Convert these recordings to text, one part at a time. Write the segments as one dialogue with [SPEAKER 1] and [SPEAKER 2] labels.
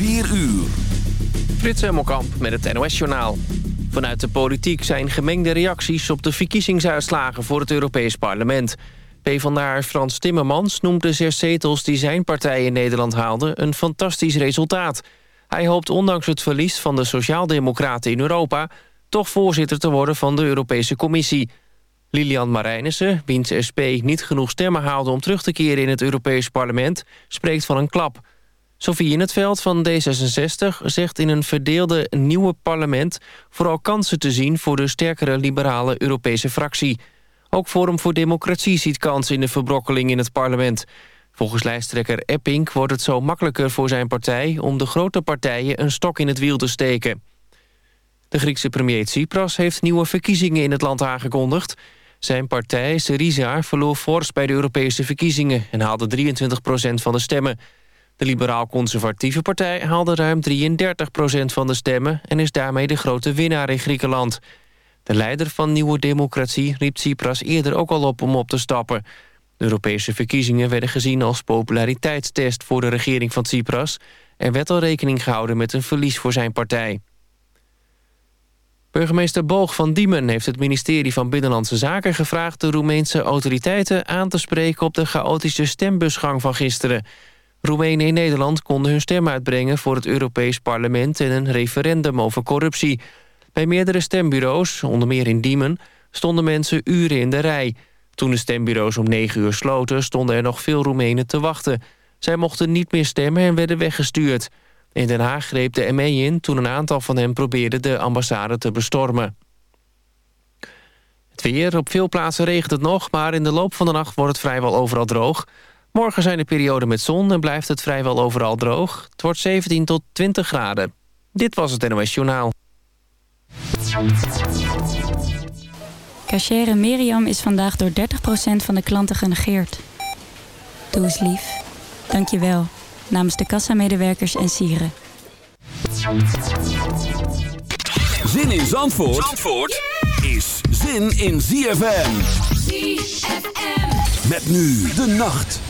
[SPEAKER 1] 4 uur.
[SPEAKER 2] Frits Hemelkamp met het NOS-journaal. Vanuit de politiek zijn gemengde reacties op de verkiezingsuitslagen voor het Europees Parlement. PvdA Frans Timmermans noemt de zes zetels die zijn partij in Nederland haalde een fantastisch resultaat. Hij hoopt ondanks het verlies van de Sociaaldemocraten in Europa... toch voorzitter te worden van de Europese Commissie. Lilian Marijnissen, wiens SP niet genoeg stemmen haalde om terug te keren in het Europees Parlement... spreekt van een klap... Sofie in het veld van D66 zegt in een verdeelde nieuwe parlement... vooral kansen te zien voor de sterkere liberale Europese fractie. Ook Forum voor Democratie ziet kansen in de verbrokkeling in het parlement. Volgens lijsttrekker Epping wordt het zo makkelijker voor zijn partij... om de grote partijen een stok in het wiel te steken. De Griekse premier Tsipras heeft nieuwe verkiezingen in het land aangekondigd. Zijn partij, Syriza, verloor fors bij de Europese verkiezingen... en haalde 23% van de stemmen... De liberaal-conservatieve partij haalde ruim 33% van de stemmen... en is daarmee de grote winnaar in Griekenland. De leider van Nieuwe Democratie riep Tsipras eerder ook al op om op te stappen. De Europese verkiezingen werden gezien als populariteitstest... voor de regering van Tsipras... en werd al rekening gehouden met een verlies voor zijn partij. Burgemeester Boog van Diemen heeft het ministerie van Binnenlandse Zaken gevraagd... de Roemeense autoriteiten aan te spreken op de chaotische stembusgang van gisteren... Roemenen in Nederland konden hun stem uitbrengen voor het Europees Parlement en een referendum over corruptie. Bij meerdere stembureaus, onder meer in Diemen, stonden mensen uren in de rij. Toen de stembureaus om negen uur sloten, stonden er nog veel Roemenen te wachten. Zij mochten niet meer stemmen en werden weggestuurd. In Den Haag greep de ME in toen een aantal van hen probeerde de ambassade te bestormen. Het weer, op veel plaatsen regent het nog, maar in de loop van de nacht wordt het vrijwel overal droog. Morgen zijn er perioden met zon en blijft het vrijwel overal droog. Het wordt 17 tot 20 graden. Dit was het NOS Journaal.
[SPEAKER 3] Cachere Miriam is vandaag door 30% van de klanten genegeerd. Doe eens lief. Dank je wel. Namens de kassamedewerkers en sieren.
[SPEAKER 1] Zin in Zandvoort, Zandvoort is zin in ZFM. ZFM. Met nu de nacht.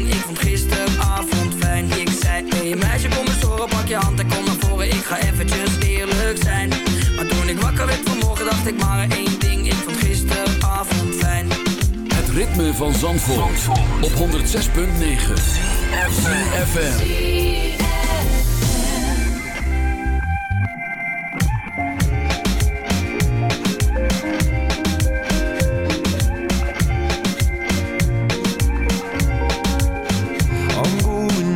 [SPEAKER 4] Fijn Ik zei. Hey meisje kom eens horen, pak je hand en kom naar voren. Ik ga eventjes eerlijk zijn. Maar toen ik wakker werd vanmorgen dacht ik maar één ding. Ik vond gisteravond fijn.
[SPEAKER 1] Het ritme van Zandvoort, op 106.9 FM.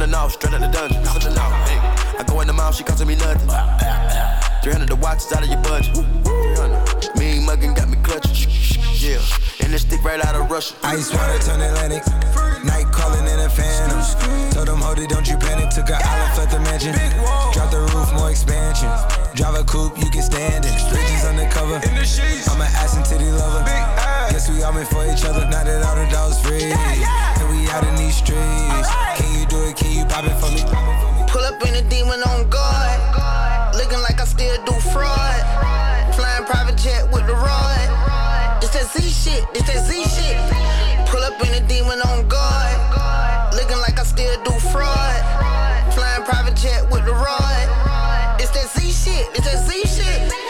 [SPEAKER 5] Clone. We finna know, straight out the dungeon. Finna know, hey. I go in the mouth, she costing me nothing. 300 the watch is out of your budget. 300. Mean muggin' got me clutching. Yeah, and this stick right out of Russia.
[SPEAKER 6] Ice water turn Atlantic. Night calling in a phantom. Told them, hold it, don't you panic. Took a island, left the mansion. Drop the roof, more expansion. Drive a coupe, you can stand it. Bridges undercover. I'm an ass and titty lover. Guess we all meant for each other. Now that all the dogs free. We out in these streets. Can you do it? Can you pop it for me?
[SPEAKER 7] Pull up in a demon on guard. Looking like I still do fraud. Flying private jet with the rod. It's that Z shit, it's that Z shit. Pull up in a demon on guard. Looking like I still do fraud. Flying private jet with the rod. It's that Z shit, it's that Z shit.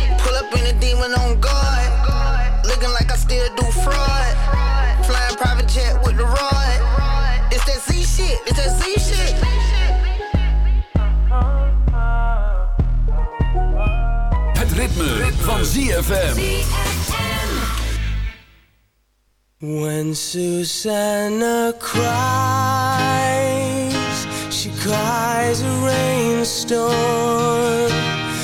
[SPEAKER 7] Pull up in a demon on guard. Looking like I still do fraud. Flying private jet with the rod. It's that Z shit, it's that Z shit.
[SPEAKER 1] Het ritme, van ZFM.
[SPEAKER 8] When Susanna cries, she cries a rainstorm.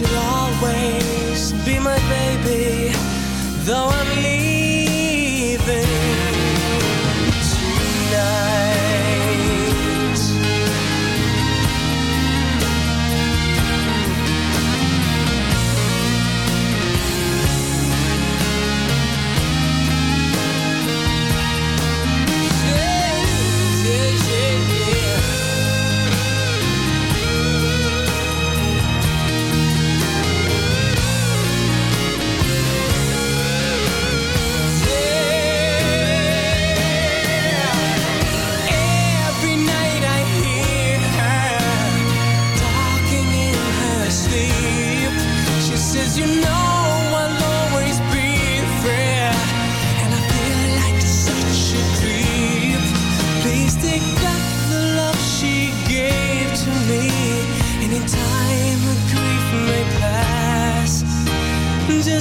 [SPEAKER 8] You'll always be my baby, though I'm leaving.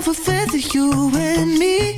[SPEAKER 8] never fit you and me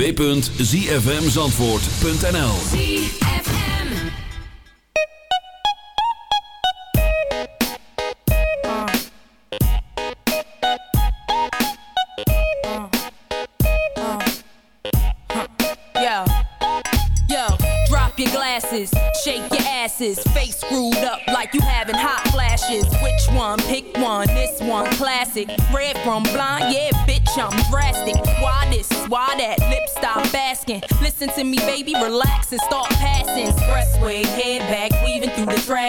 [SPEAKER 1] www.zfmzandvoort.nl
[SPEAKER 9] Listen to me, baby, relax and start passing. Expressway, head back,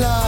[SPEAKER 10] many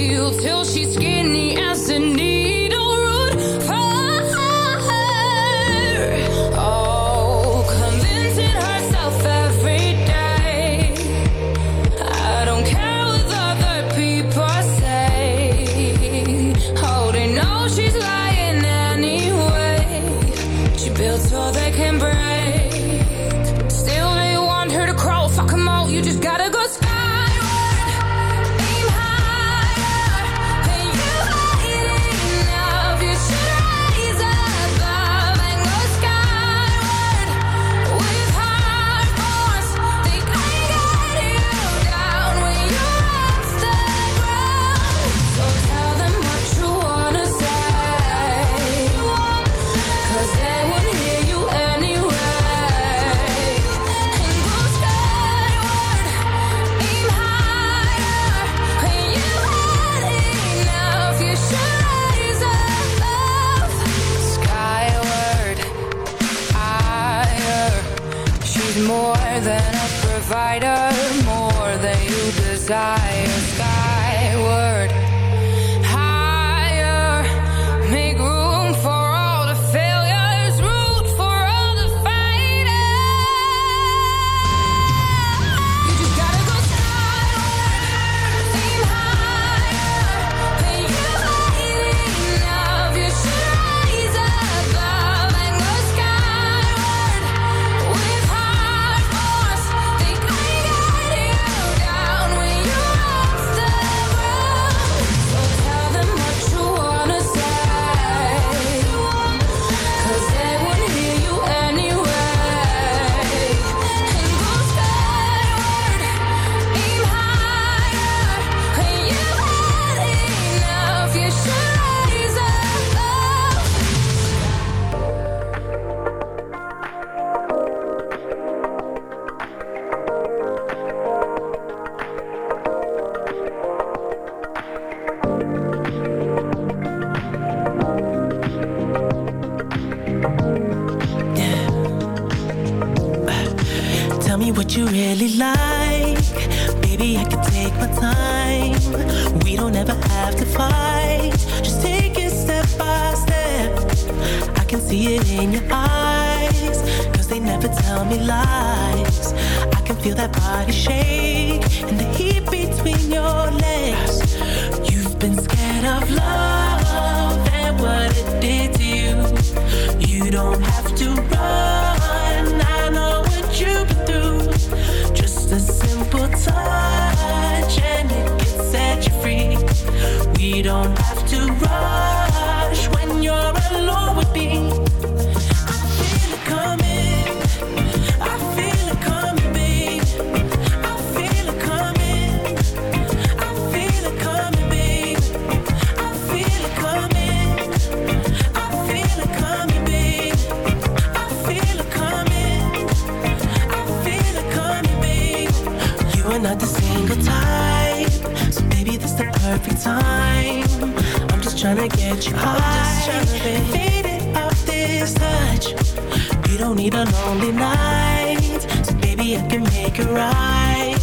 [SPEAKER 8] don't
[SPEAKER 11] need a lonely night. So baby, I can make it right.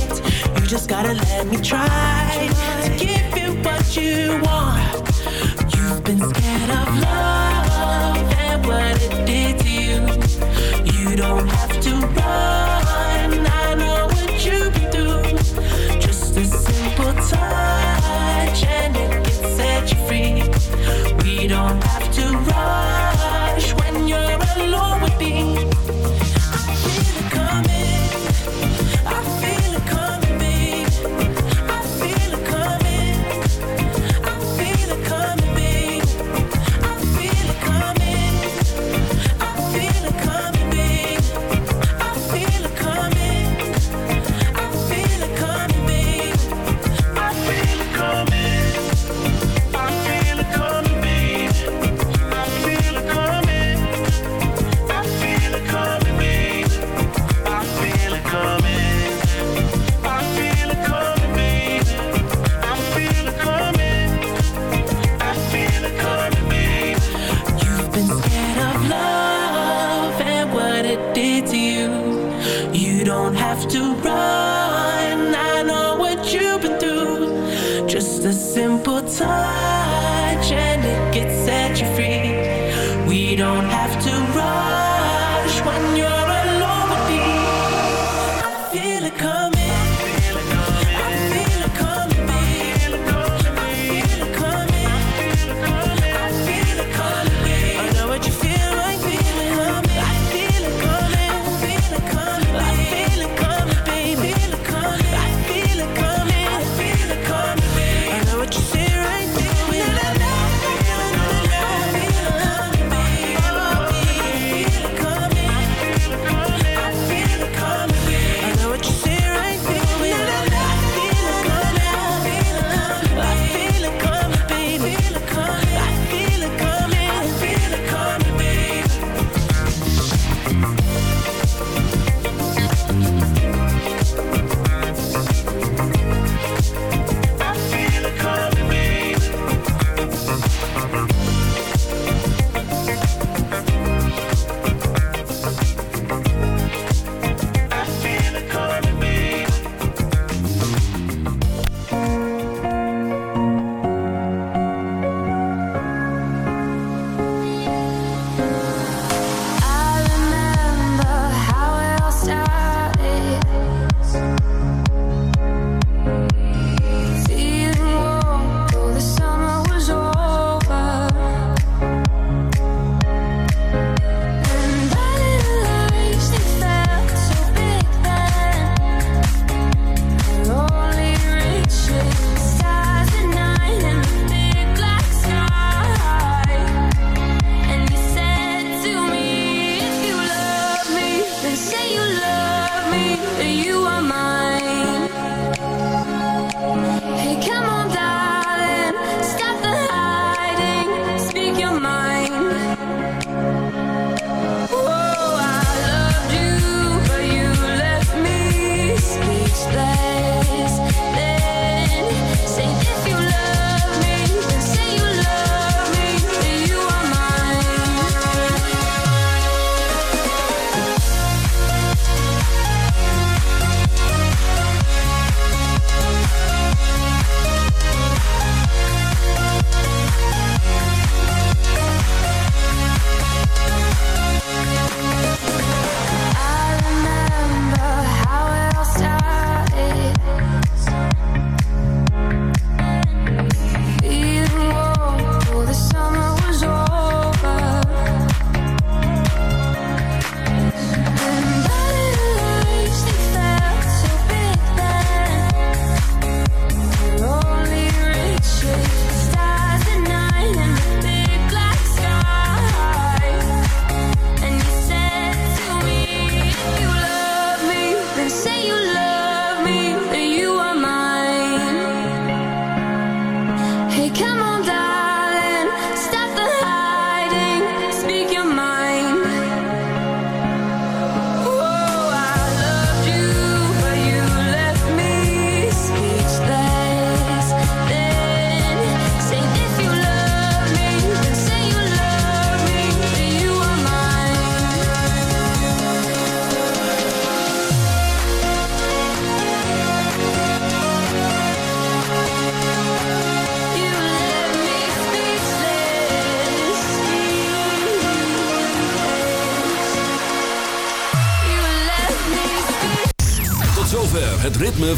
[SPEAKER 11] You just gotta let me try to give you what you want. You've been scared of love and what it did to you. You don't have to run. I know what you.
[SPEAKER 8] Just a simple touch and it